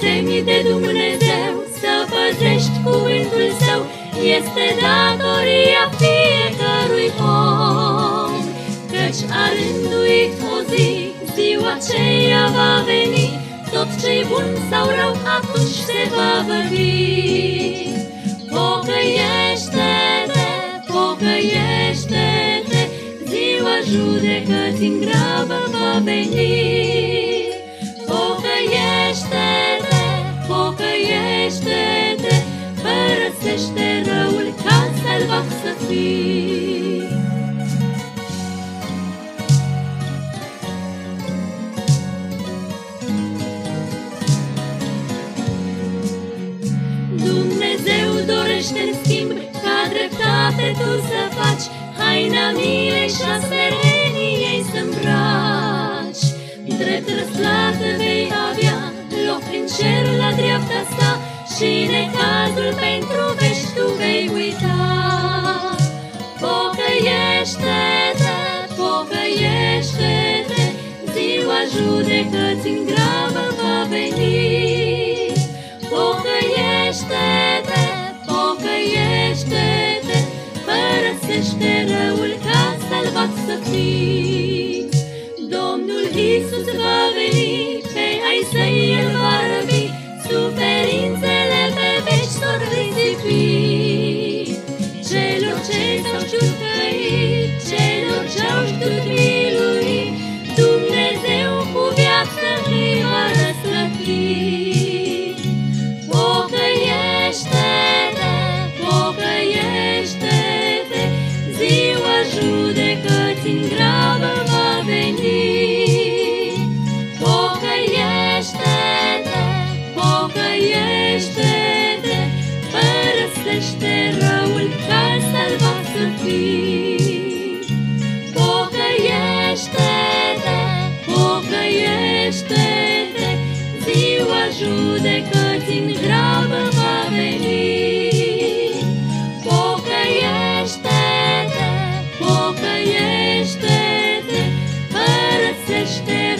temi de Dumnezeu, să păzești cuvântul său, este datoria fiecărui om. Căci a rânduit o zi, ziua aceea va veni, tot ce-i bun sau rău atunci se va vorbi. Pocăiește-te, pocăiește-te, ziua judecății în grabă va veni. Dreptate tu să faci, haina milei și a smereniei să îmbraci. Drept răsplată vei avea loc în cer la dreapta sa și necazul pentru vești tu vei uita. Pocăiește-te, pocăiește-te, ziua judecății în grabă va veni. Jesus above. Pocăiește-te, pocăiește-te, ziua judecății în grabă va veni. Pocăiește-te, pocăiește-te, părăsește-te.